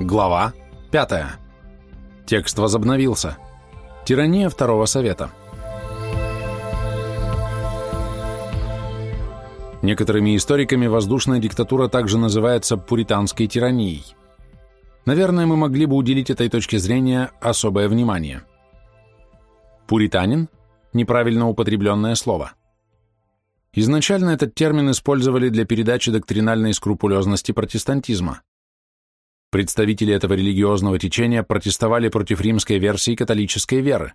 Глава 5. Текст возобновился. Тирания Второго Совета. Некоторыми историками воздушная диктатура также называется пуританской тиранией. Наверное, мы могли бы уделить этой точке зрения особое внимание. Пуританин – неправильно употребленное слово. Изначально этот термин использовали для передачи доктринальной скрупулезности протестантизма. Представители этого религиозного течения протестовали против римской версии католической веры.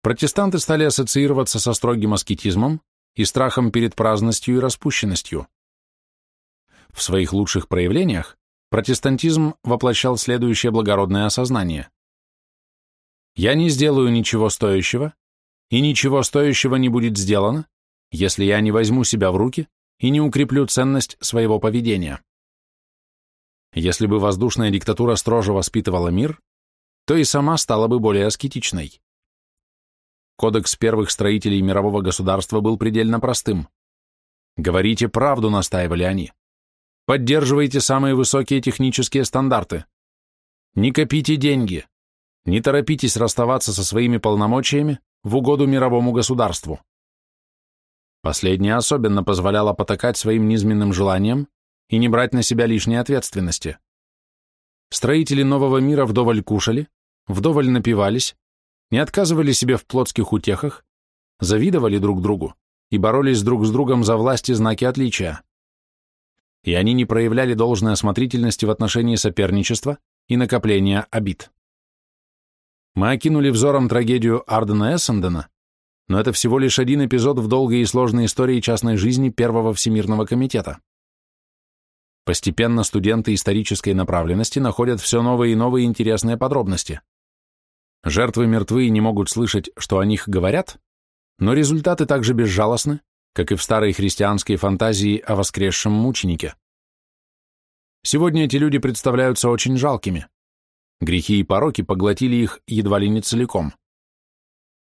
Протестанты стали ассоциироваться со строгим аскетизмом и страхом перед праздностью и распущенностью. В своих лучших проявлениях протестантизм воплощал следующее благородное осознание. «Я не сделаю ничего стоящего, и ничего стоящего не будет сделано, если я не возьму себя в руки и не укреплю ценность своего поведения». Если бы воздушная диктатура строже воспитывала мир, то и сама стала бы более аскетичной. Кодекс первых строителей мирового государства был предельно простым. «Говорите правду», — настаивали они. «Поддерживайте самые высокие технические стандарты. Не копите деньги. Не торопитесь расставаться со своими полномочиями в угоду мировому государству». Последнее особенно позволяло потакать своим низменным желаниям и не брать на себя лишней ответственности. Строители нового мира вдоволь кушали, вдоволь напивались, не отказывали себе в плотских утехах, завидовали друг другу и боролись друг с другом за власть и знаки отличия. И они не проявляли должной осмотрительности в отношении соперничества и накопления обид. Мы окинули взором трагедию Ардена Эссендена, но это всего лишь один эпизод в долгой и сложной истории частной жизни Первого Всемирного комитета. Постепенно студенты исторической направленности находят все новые и новые интересные подробности. Жертвы мертвы и не могут слышать, что о них говорят, но результаты также безжалостны, как и в старой христианской фантазии о воскресшем мученике. Сегодня эти люди представляются очень жалкими. Грехи и пороки поглотили их едва ли не целиком.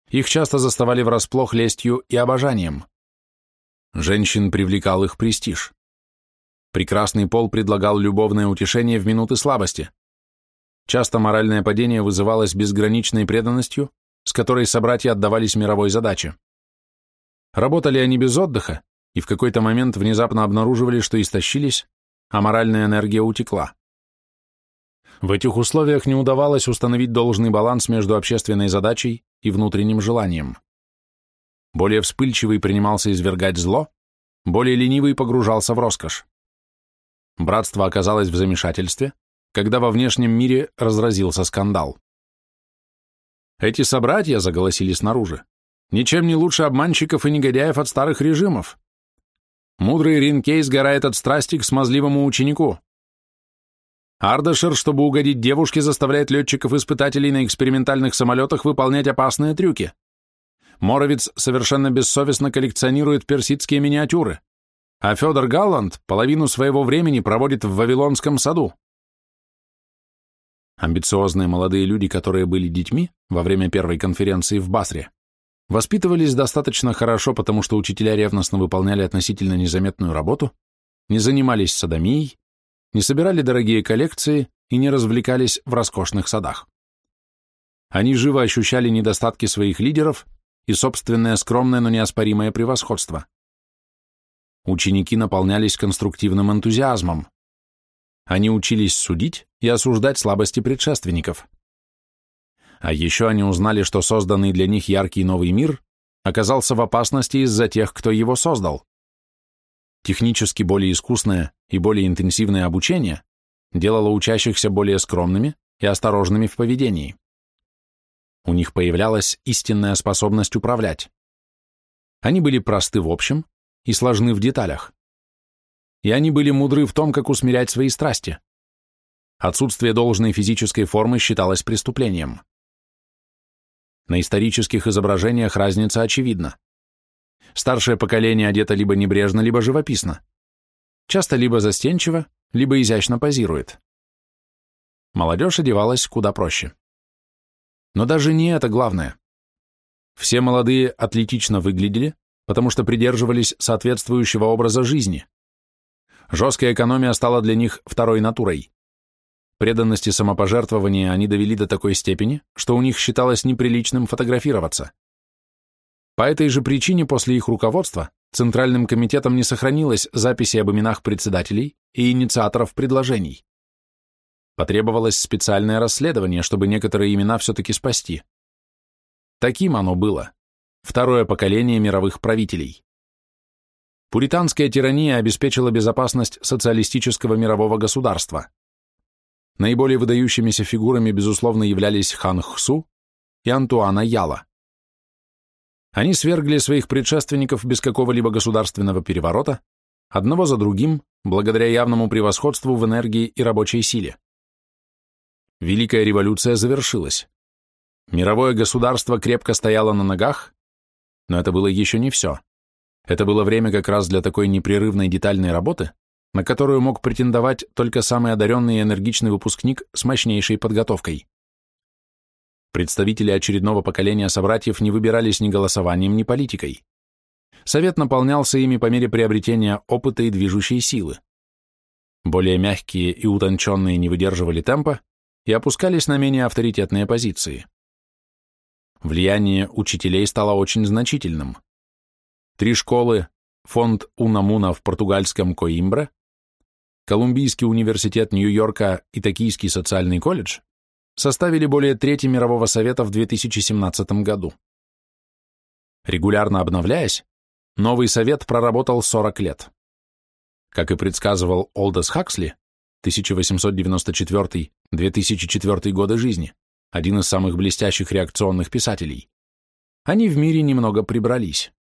Их часто заставали врасплох лестью и обожанием. Женщин привлекал их престиж. Прекрасный пол предлагал любовное утешение в минуты слабости. Часто моральное падение вызывалось безграничной преданностью, с которой собратья отдавались мировой задаче. Работали они без отдыха, и в какой-то момент внезапно обнаруживали, что истощились, а моральная энергия утекла. В этих условиях не удавалось установить должный баланс между общественной задачей и внутренним желанием. Более вспыльчивый принимался извергать зло, более ленивый погружался в роскошь. Братство оказалось в замешательстве, когда во внешнем мире разразился скандал. Эти собратья заголосили снаружи. Ничем не лучше обманщиков и негодяев от старых режимов. Мудрый Ринкей сгорает от страсти к смазливому ученику. Ардашер, чтобы угодить девушке, заставляет летчиков-испытателей на экспериментальных самолетах выполнять опасные трюки. Моровец совершенно бессовестно коллекционирует персидские миниатюры а Федор Галланд половину своего времени проводит в Вавилонском саду. Амбициозные молодые люди, которые были детьми во время первой конференции в Басре, воспитывались достаточно хорошо, потому что учителя ревностно выполняли относительно незаметную работу, не занимались садомией, не собирали дорогие коллекции и не развлекались в роскошных садах. Они живо ощущали недостатки своих лидеров и собственное скромное, но неоспоримое превосходство. Ученики наполнялись конструктивным энтузиазмом. Они учились судить и осуждать слабости предшественников. А еще они узнали, что созданный для них яркий новый мир оказался в опасности из-за тех, кто его создал. Технически более искусное и более интенсивное обучение делало учащихся более скромными и осторожными в поведении. У них появлялась истинная способность управлять. Они были просты в общем, и сложны в деталях. И они были мудры в том, как усмирять свои страсти. Отсутствие должной физической формы считалось преступлением. На исторических изображениях разница очевидна. Старшее поколение одето либо небрежно, либо живописно. Часто либо застенчиво, либо изящно позирует. Молодежь одевалась куда проще. Но даже не это главное. Все молодые атлетично выглядели, потому что придерживались соответствующего образа жизни. Жесткая экономия стала для них второй натурой. Преданности самопожертвования они довели до такой степени, что у них считалось неприличным фотографироваться. По этой же причине после их руководства Центральным комитетом не сохранилось записи об именах председателей и инициаторов предложений. Потребовалось специальное расследование, чтобы некоторые имена все-таки спасти. Таким оно было. Второе поколение мировых правителей. Пуританская тирания обеспечила безопасность социалистического мирового государства. Наиболее выдающимися фигурами, безусловно, являлись Хан Хсу и Антуана Яла. Они свергли своих предшественников без какого-либо государственного переворота, одного за другим, благодаря явному превосходству в энергии и рабочей силе. Великая революция завершилась. Мировое государство крепко стояло на ногах, но это было еще не все. Это было время как раз для такой непрерывной детальной работы, на которую мог претендовать только самый одаренный и энергичный выпускник с мощнейшей подготовкой. Представители очередного поколения собратьев не выбирались ни голосованием, ни политикой. Совет наполнялся ими по мере приобретения опыта и движущей силы. Более мягкие и утонченные не выдерживали темпа и опускались на менее авторитетные позиции. Влияние учителей стало очень значительным. Три школы, фонд Унамуна в португальском Коимбре, Колумбийский университет Нью-Йорка и Токийский социальный колледж составили более трети Мирового Совета в 2017 году. Регулярно обновляясь, новый Совет проработал 40 лет. Как и предсказывал Олдес Хаксли, 1894-2004 годы жизни, один из самых блестящих реакционных писателей, они в мире немного прибрались.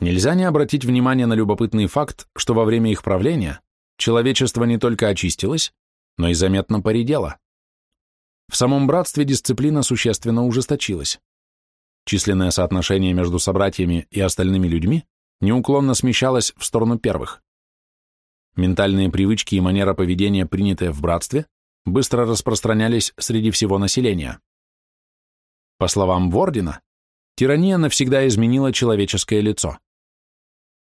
Нельзя не обратить внимание на любопытный факт, что во время их правления человечество не только очистилось, но и заметно поредело. В самом братстве дисциплина существенно ужесточилась. Численное соотношение между собратьями и остальными людьми неуклонно смещалось в сторону первых. Ментальные привычки и манера поведения, принятые в братстве, быстро распространялись среди всего населения. По словам Вордина, тирания навсегда изменила человеческое лицо.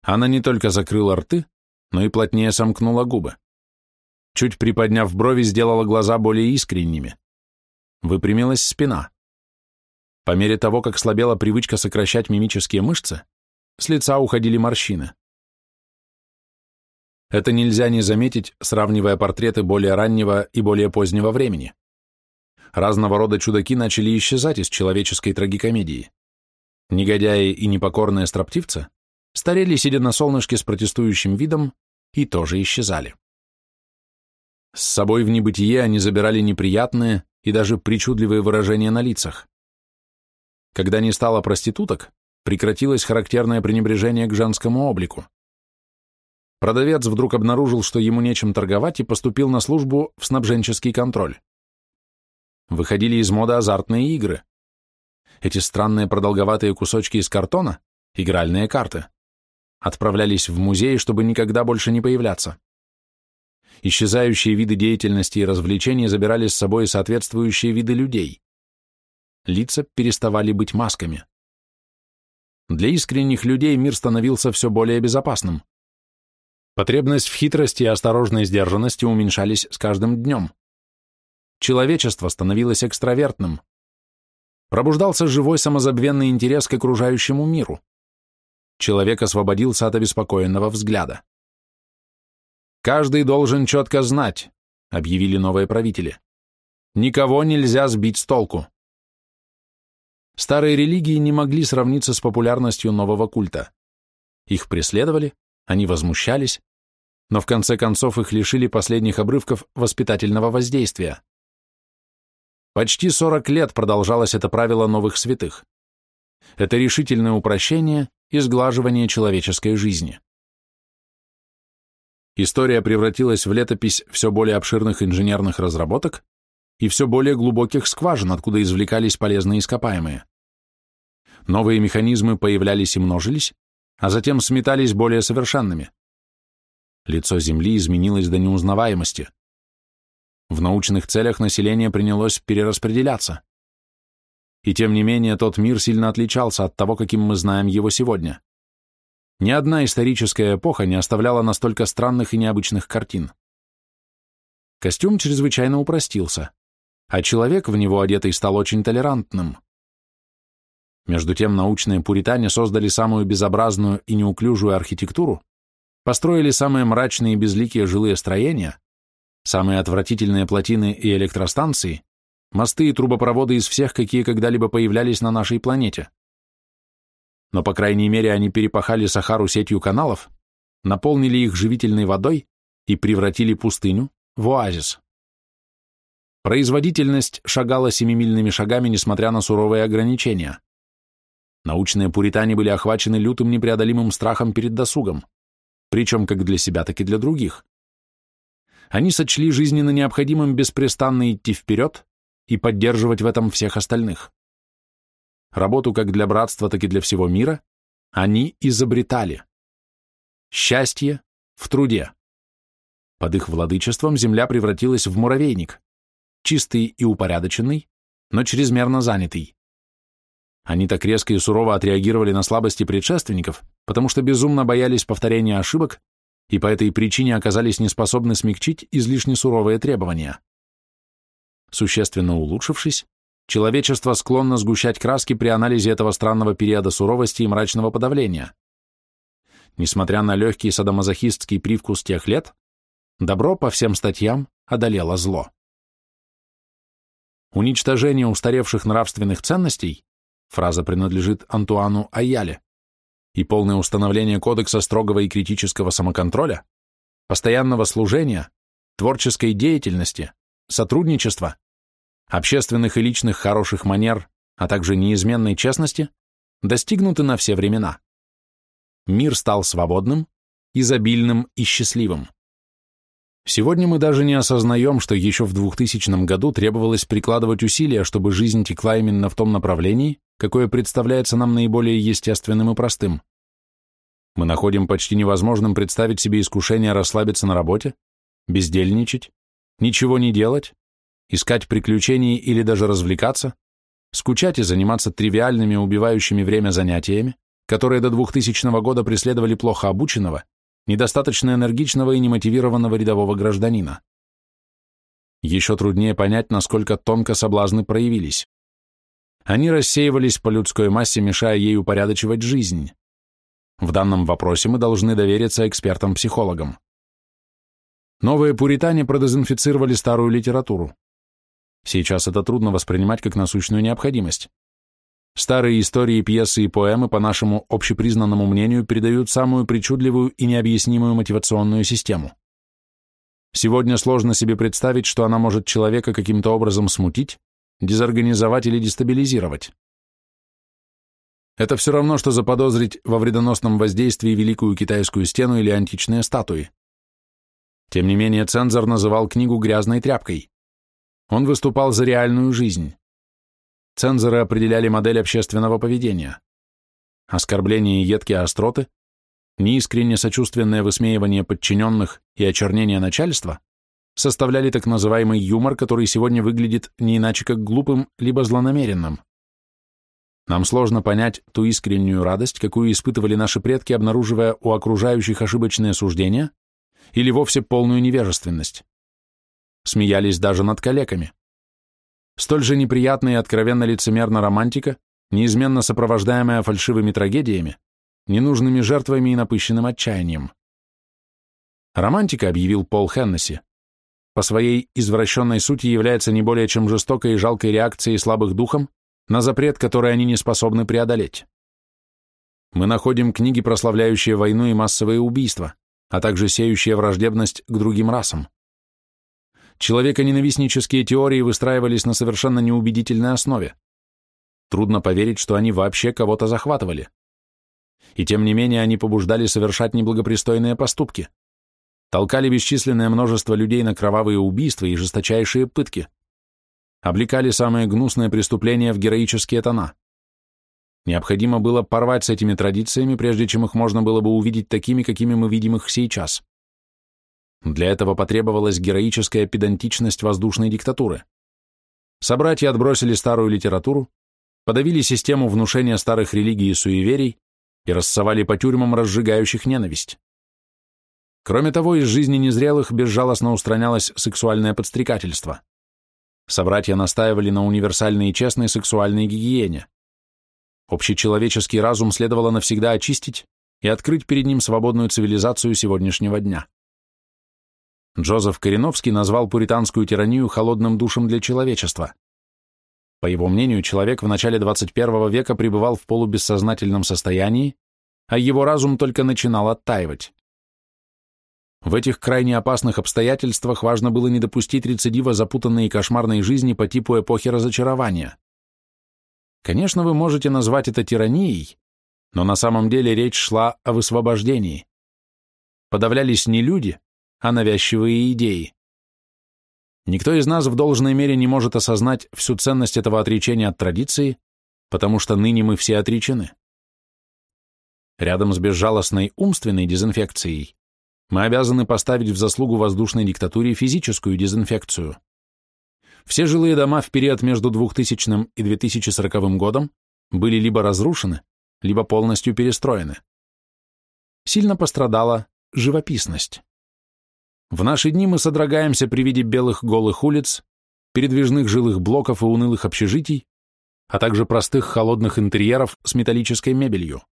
Она не только закрыла рты, но и плотнее сомкнула губы. Чуть приподняв брови, сделала глаза более искренними. Выпрямилась спина. По мере того, как слабела привычка сокращать мимические мышцы, с лица уходили морщины. Это нельзя не заметить, сравнивая портреты более раннего и более позднего времени. Разного рода чудаки начали исчезать из человеческой трагикомедии. Негодяи и непокорные строптивцы старели, сидя на солнышке с протестующим видом, и тоже исчезали. С собой в небытие они забирали неприятные и даже причудливые выражения на лицах. Когда не стало проституток, прекратилось характерное пренебрежение к женскому облику. Продавец вдруг обнаружил, что ему нечем торговать, и поступил на службу в снабженческий контроль. Выходили из моды азартные игры. Эти странные продолговатые кусочки из картона, игральные карты, отправлялись в музей, чтобы никогда больше не появляться исчезающие виды деятельности и развлечений забирали с собой соответствующие виды людей. Лица переставали быть масками. Для искренних людей мир становился все более безопасным. Потребность в хитрости и осторожной сдержанности уменьшались с каждым днем. Человечество становилось экстравертным. Пробуждался живой самозабвенный интерес к окружающему миру. Человек освободился от обеспокоенного взгляда. Каждый должен четко знать, объявили новые правители. Никого нельзя сбить с толку. Старые религии не могли сравниться с популярностью нового культа. Их преследовали, они возмущались, но в конце концов их лишили последних обрывков воспитательного воздействия. Почти 40 лет продолжалось это правило новых святых. Это решительное упрощение и сглаживание человеческой жизни. История превратилась в летопись все более обширных инженерных разработок и все более глубоких скважин, откуда извлекались полезные ископаемые. Новые механизмы появлялись и множились, а затем сметались более совершенными. Лицо Земли изменилось до неузнаваемости. В научных целях население принялось перераспределяться. И тем не менее тот мир сильно отличался от того, каким мы знаем его сегодня. Ни одна историческая эпоха не оставляла настолько странных и необычных картин. костюм чрезвычайно упростился, а человек в него одетый стал очень толерантным. Между тем научные пуритане создали самую безобразную и неуклюжую архитектуру, построили самые мрачные и безликие жилые строения, самые отвратительные плотины и электростанции, мосты и трубопроводы из всех, какие когда-либо появлялись на нашей планете. Но, по крайней мере, они перепахали Сахару сетью каналов, наполнили их живительной водой и превратили пустыню в оазис. Производительность шагала семимильными шагами, несмотря на суровые ограничения. Научные пуритане были охвачены лютым непреодолимым страхом перед досугом, причем как для себя, так и для других. Они сочли жизненно необходимым беспрестанно идти вперед и поддерживать в этом всех остальных. Работу как для братства, так и для всего мира они изобретали. Счастье в труде. Под их владычеством земля превратилась в муравейник, чистый и упорядоченный, но чрезмерно занятый. Они так резко и сурово отреагировали на слабости предшественников, потому что безумно боялись повторения ошибок и по этой причине оказались неспособны смягчить излишне суровые требования. Существенно улучшившись, человечество склонно сгущать краски при анализе этого странного периода суровости и мрачного подавления. Несмотря на легкий садомазохистский привкус тех лет, добро по всем статьям одолело зло. Уничтожение устаревших нравственных ценностей фраза принадлежит Антуану Аяле, и полное установление кодекса строгого и критического самоконтроля, постоянного служения, творческой деятельности, сотрудничества, общественных и личных хороших манер, а также неизменной честности достигнуты на все времена. Мир стал свободным, изобильным и счастливым. Сегодня мы даже не осознаем, что еще в 2000 году требовалось прикладывать усилия, чтобы жизнь текла именно в том направлении, какое представляется нам наиболее естественным и простым. Мы находим почти невозможным представить себе искушение расслабиться на работе, бездельничать, ничего не делать, искать приключений или даже развлекаться, скучать и заниматься тривиальными, убивающими время занятиями, которые до 2000 года преследовали плохо обученного, недостаточно энергичного и немотивированного рядового гражданина. Еще труднее понять, насколько тонко соблазны проявились. Они рассеивались по людской массе, мешая ей упорядочивать жизнь. В данном вопросе мы должны довериться экспертам-психологам. Новые пуритане продезинфицировали старую литературу. Сейчас это трудно воспринимать как насущную необходимость. Старые истории, пьесы и поэмы, по нашему общепризнанному мнению, передают самую причудливую и необъяснимую мотивационную систему. Сегодня сложно себе представить, что она может человека каким-то образом смутить, дезорганизовать или дестабилизировать. Это все равно, что заподозрить во вредоносном воздействии Великую Китайскую стену или античные статуи. Тем не менее, цензор называл книгу грязной тряпкой. Он выступал за реальную жизнь. Цензоры определяли модель общественного поведения. Оскорбления и едкие остроты, неискренне сочувственное высмеивание подчиненных и очернение начальства составляли так называемый юмор, который сегодня выглядит не иначе как глупым либо злонамеренным. Нам сложно понять ту искреннюю радость, какую испытывали наши предки, обнаруживая у окружающих ошибочные суждения или вовсе полную невежественность. Смеялись даже над калеками. Столь же неприятная и откровенно лицемерна романтика, неизменно сопровождаемая фальшивыми трагедиями, ненужными жертвами и напыщенным отчаянием. Романтика, объявил Пол Хеннесси, по своей извращенной сути является не более чем жестокой и жалкой реакцией слабых духом на запрет, который они не способны преодолеть. Мы находим книги, прославляющие войну и массовые убийства, а также сеющие враждебность к другим расам. Человеконенавистнические теории выстраивались на совершенно неубедительной основе. Трудно поверить, что они вообще кого-то захватывали. И тем не менее они побуждали совершать неблагопристойные поступки. Толкали бесчисленное множество людей на кровавые убийства и жесточайшие пытки. Облекали самые гнусные преступления в героические тона. Необходимо было порвать с этими традициями, прежде чем их можно было бы увидеть такими, какими мы видим их сейчас. Для этого потребовалась героическая педантичность воздушной диктатуры. Собратья отбросили старую литературу, подавили систему внушения старых религий и суеверий и рассовали по тюрьмам разжигающих ненависть. Кроме того, из жизни незрелых безжалостно устранялось сексуальное подстрекательство. Собратья настаивали на универсальной и честной сексуальной гигиене. Общечеловеческий разум следовало навсегда очистить и открыть перед ним свободную цивилизацию сегодняшнего дня. Джозеф Кореновский назвал пуританскую тиранию холодным душем для человечества. По его мнению, человек в начале 21 века пребывал в полубессознательном состоянии, а его разум только начинал оттаивать. В этих крайне опасных обстоятельствах важно было не допустить рецидива запутанной и кошмарной жизни по типу эпохи разочарования. Конечно, вы можете назвать это тиранией, но на самом деле речь шла о высвобождении. Подавлялись не люди, а навязчивые идеи. Никто из нас в должной мере не может осознать всю ценность этого отречения от традиции, потому что ныне мы все отречены. Рядом с безжалостной умственной дезинфекцией мы обязаны поставить в заслугу воздушной диктатуре физическую дезинфекцию. Все жилые дома в период между 2000 и 2040 годом были либо разрушены, либо полностью перестроены. Сильно пострадала живописность. В наши дни мы содрогаемся при виде белых голых улиц, передвижных жилых блоков и унылых общежитий, а также простых холодных интерьеров с металлической мебелью.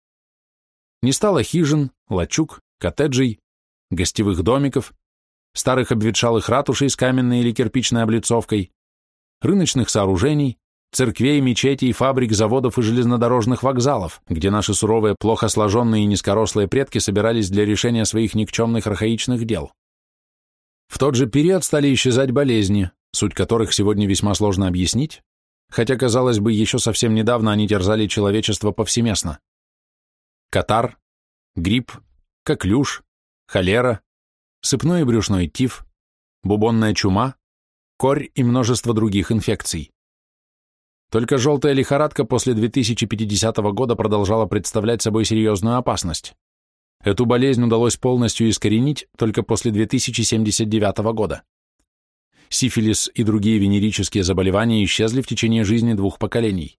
Не стало хижин, лачуг, коттеджей, гостевых домиков, старых обветшалых ратушей с каменной или кирпичной облицовкой, рыночных сооружений, церквей, мечетей, фабрик, заводов и железнодорожных вокзалов, где наши суровые, плохо сложенные и низкорослые предки собирались для решения своих никчемных архаичных дел. В тот же период стали исчезать болезни, суть которых сегодня весьма сложно объяснить, хотя, казалось бы, еще совсем недавно они терзали человечество повсеместно. Катар, грипп, коклюш, холера, сыпной и брюшной тиф, бубонная чума, корь и множество других инфекций. Только желтая лихорадка после 2050 года продолжала представлять собой серьезную опасность. Эту болезнь удалось полностью искоренить только после 2079 года. Сифилис и другие венерические заболевания исчезли в течение жизни двух поколений.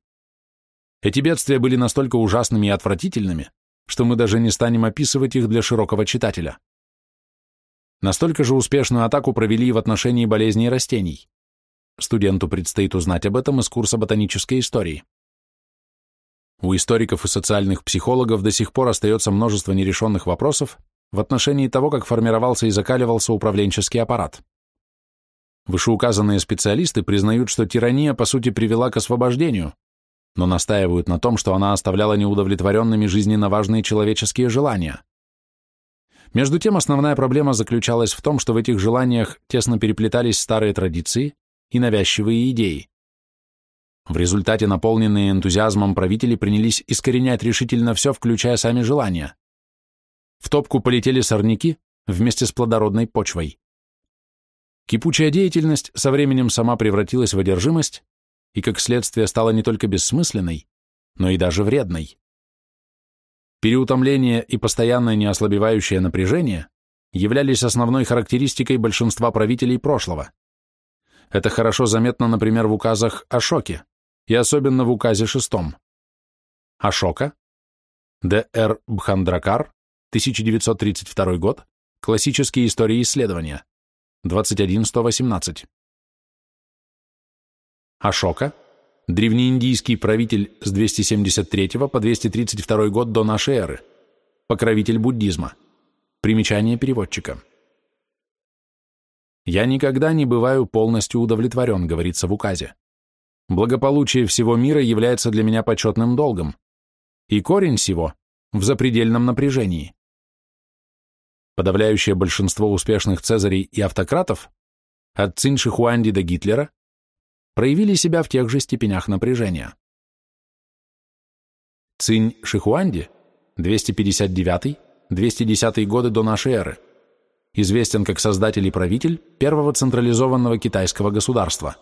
Эти бедствия были настолько ужасными и отвратительными, что мы даже не станем описывать их для широкого читателя. Настолько же успешную атаку провели в отношении болезней растений. Студенту предстоит узнать об этом из курса ботанической истории. У историков и социальных психологов до сих пор остается множество нерешенных вопросов в отношении того, как формировался и закаливался управленческий аппарат. Вышеуказанные специалисты признают, что тирания по сути привела к освобождению, но настаивают на том, что она оставляла неудовлетворенными жизненно важные человеческие желания. Между тем, основная проблема заключалась в том, что в этих желаниях тесно переплетались старые традиции и навязчивые идеи. В результате наполненные энтузиазмом правители принялись искоренять решительно все, включая сами желания. В топку полетели сорняки вместе с плодородной почвой. Кипучая деятельность со временем сама превратилась в одержимость, и как следствие стала не только бессмысленной, но и даже вредной. Переутомление и постоянное неослабевающее напряжение являлись основной характеристикой большинства правителей прошлого. Это хорошо заметно, например, в указах Ашоки и особенно в указе шестом. Ашока, Д.Р. Бхандракар, 1932 год, классические истории исследования, 21118. Ашока, древнеиндийский правитель с 273 по 232 год до нашей эры, покровитель буддизма. Примечание переводчика. «Я никогда не бываю полностью удовлетворен», говорится в указе. «Благополучие всего мира является для меня почетным долгом, и корень всего в запредельном напряжении». Подавляющее большинство успешных цезарей и автократов, от Цинь Шихуанди до Гитлера, проявили себя в тех же степенях напряжения. Цинь Шихуанди, 259-210 годы до нашей эры, известен как создатель и правитель первого централизованного китайского государства.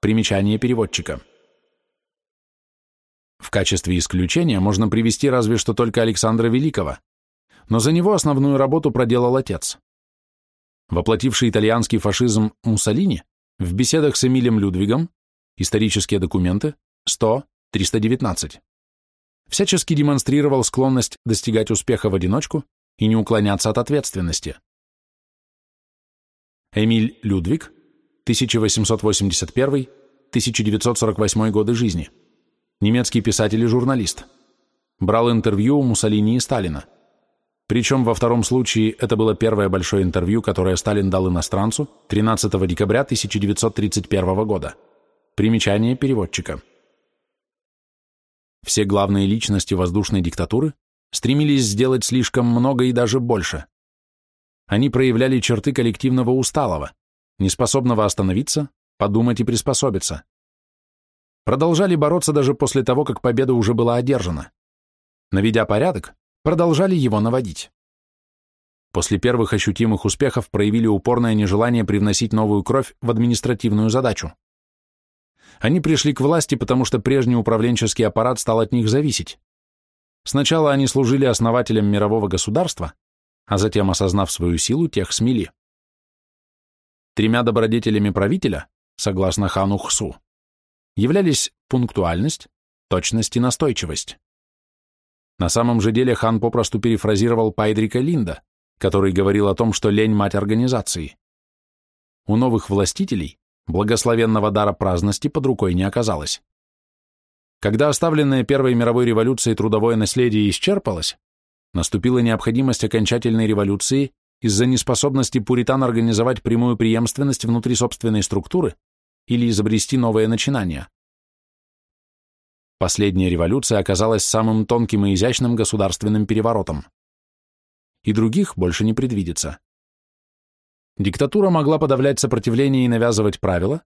Примечание переводчика. В качестве исключения можно привести разве что только Александра Великого, но за него основную работу проделал отец. Воплотивший итальянский фашизм Муссолини в беседах с Эмилем Людвигом, исторические документы, 100-319, всячески демонстрировал склонность достигать успеха в одиночку и не уклоняться от ответственности, Эмиль Людвиг, 1881-1948 годы жизни, немецкий писатель и журналист. Брал интервью у Муссолини и Сталина. Причем во втором случае это было первое большое интервью, которое Сталин дал иностранцу 13 декабря 1931 года. Примечание переводчика. Все главные личности воздушной диктатуры стремились сделать слишком много и даже больше. Они проявляли черты коллективного усталого, неспособного остановиться, подумать и приспособиться. Продолжали бороться даже после того, как победа уже была одержана. Наведя порядок, продолжали его наводить. После первых ощутимых успехов проявили упорное нежелание привносить новую кровь в административную задачу. Они пришли к власти, потому что прежний управленческий аппарат стал от них зависеть. Сначала они служили основателям мирового государства, а затем, осознав свою силу, тех смели. Тремя добродетелями правителя, согласно хану Хсу, являлись пунктуальность, точность и настойчивость. На самом же деле хан попросту перефразировал Пайдрика Линда, который говорил о том, что лень – мать организации. У новых властителей благословенного дара праздности под рукой не оказалось. Когда оставленное Первой мировой революцией трудовое наследие исчерпалось, наступила необходимость окончательной революции из-за неспособности пуритан организовать прямую преемственность внутри собственной структуры или изобрести новое начинание. Последняя революция оказалась самым тонким и изящным государственным переворотом. И других больше не предвидится. Диктатура могла подавлять сопротивление и навязывать правила,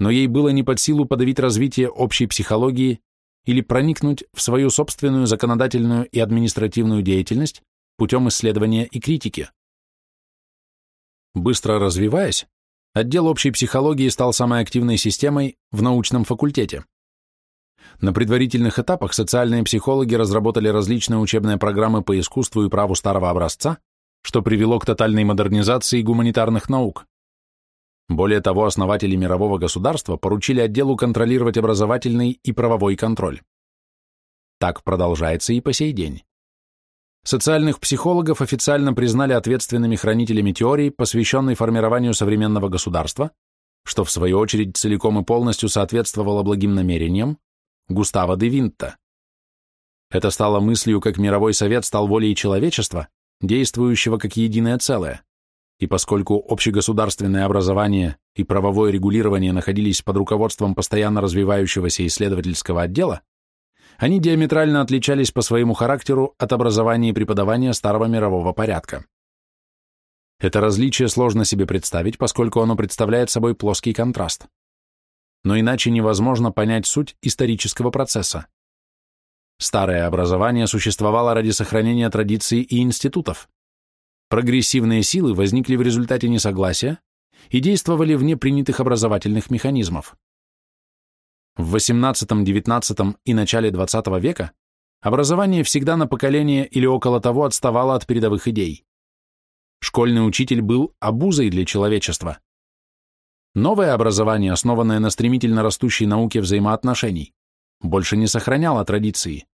но ей было не под силу подавить развитие общей психологии или проникнуть в свою собственную законодательную и административную деятельность путем исследования и критики. Быстро развиваясь, отдел общей психологии стал самой активной системой в научном факультете. На предварительных этапах социальные психологи разработали различные учебные программы по искусству и праву старого образца, что привело к тотальной модернизации гуманитарных наук. Более того, основатели мирового государства поручили отделу контролировать образовательный и правовой контроль. Так продолжается и по сей день. Социальных психологов официально признали ответственными хранителями теории, посвященной формированию современного государства, что в свою очередь целиком и полностью соответствовало благим намерениям, Густаво де Винта. Это стало мыслью, как мировой совет стал волей человечества, действующего как единое целое. И поскольку общегосударственное образование и правовое регулирование находились под руководством постоянно развивающегося исследовательского отдела, они диаметрально отличались по своему характеру от образования и преподавания старого мирового порядка. Это различие сложно себе представить, поскольку оно представляет собой плоский контраст но иначе невозможно понять суть исторического процесса. Старое образование существовало ради сохранения традиций и институтов. Прогрессивные силы возникли в результате несогласия и действовали вне принятых образовательных механизмов. В XVIII, XIX и начале XX века образование всегда на поколение или около того отставало от передовых идей. Школьный учитель был обузой для человечества. Новое образование, основанное на стремительно растущей науке взаимоотношений, больше не сохраняло традиции.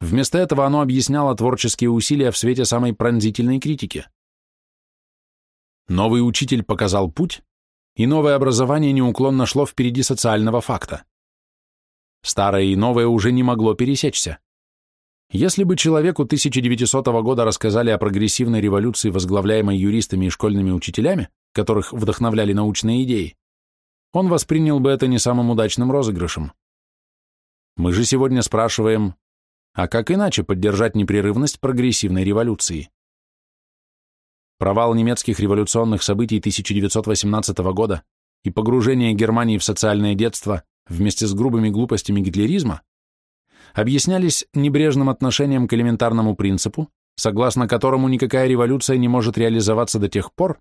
Вместо этого оно объясняло творческие усилия в свете самой пронзительной критики. Новый учитель показал путь, и новое образование неуклонно шло впереди социального факта. Старое и новое уже не могло пересечься. Если бы человеку 1900 года рассказали о прогрессивной революции, возглавляемой юристами и школьными учителями, которых вдохновляли научные идеи, он воспринял бы это не самым удачным розыгрышем. Мы же сегодня спрашиваем, а как иначе поддержать непрерывность прогрессивной революции? Провал немецких революционных событий 1918 года и погружение Германии в социальное детство вместе с грубыми глупостями гитлеризма объяснялись небрежным отношением к элементарному принципу, согласно которому никакая революция не может реализоваться до тех пор,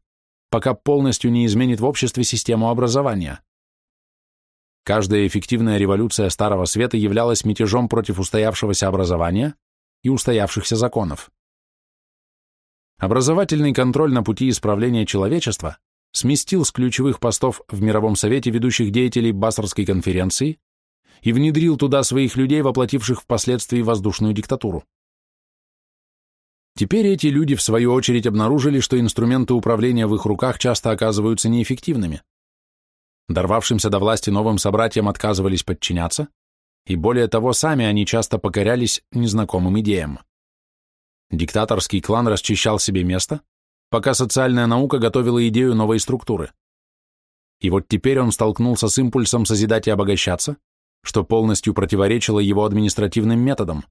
пока полностью не изменит в обществе систему образования. Каждая эффективная революция Старого Света являлась мятежом против устоявшегося образования и устоявшихся законов. Образовательный контроль на пути исправления человечества сместил с ключевых постов в Мировом Совете ведущих деятелей Басарской конференции и внедрил туда своих людей, воплотивших впоследствии воздушную диктатуру. Теперь эти люди, в свою очередь, обнаружили, что инструменты управления в их руках часто оказываются неэффективными. Дорвавшимся до власти новым собратьям отказывались подчиняться, и более того, сами они часто покорялись незнакомым идеям. Диктаторский клан расчищал себе место, пока социальная наука готовила идею новой структуры. И вот теперь он столкнулся с импульсом созидать и обогащаться, что полностью противоречило его административным методам.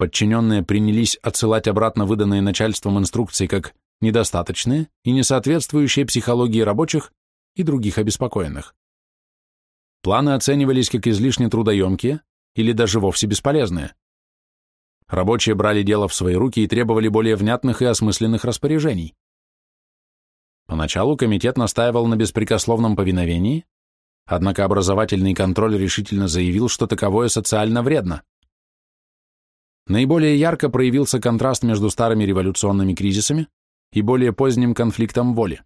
Подчиненные принялись отсылать обратно выданные начальством инструкции как недостаточные и несоответствующие психологии рабочих и других обеспокоенных. Планы оценивались как излишне трудоемкие или даже вовсе бесполезные. Рабочие брали дело в свои руки и требовали более внятных и осмысленных распоряжений. Поначалу комитет настаивал на беспрекословном повиновении, однако образовательный контроль решительно заявил, что таковое социально вредно. Наиболее ярко проявился контраст между старыми революционными кризисами и более поздним конфликтом воли.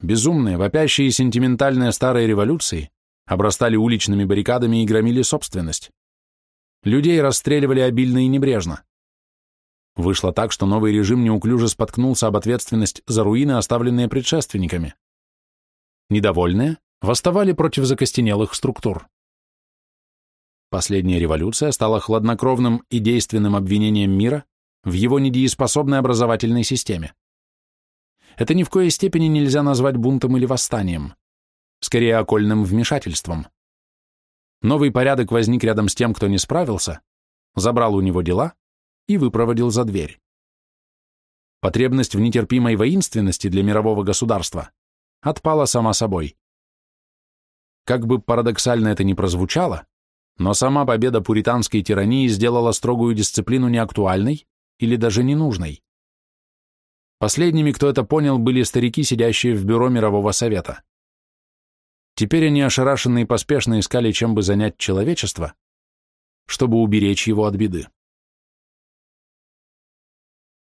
Безумные, вопящие и сентиментальные старые революции обрастали уличными баррикадами и громили собственность. Людей расстреливали обильно и небрежно. Вышло так, что новый режим неуклюже споткнулся об ответственность за руины, оставленные предшественниками. Недовольные восставали против закостенелых структур. Последняя революция стала хладнокровным и действенным обвинением мира в его недееспособной образовательной системе. Это ни в коей степени нельзя назвать бунтом или восстанием, скорее окольным вмешательством. Новый порядок возник рядом с тем, кто не справился, забрал у него дела и выпроводил за дверь. Потребность в нетерпимой воинственности для мирового государства отпала сама собой. Как бы парадоксально это ни прозвучало, но сама победа пуританской тирании сделала строгую дисциплину неактуальной или даже ненужной. Последними, кто это понял, были старики, сидящие в бюро Мирового Совета. Теперь они ошарашенно и поспешно искали, чем бы занять человечество, чтобы уберечь его от беды.